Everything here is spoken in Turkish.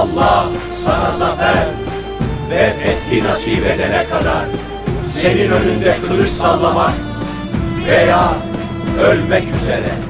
Allah sana zafer ve fethi nasip edene kadar senin önünde kılıç sallamak veya ölmek üzere.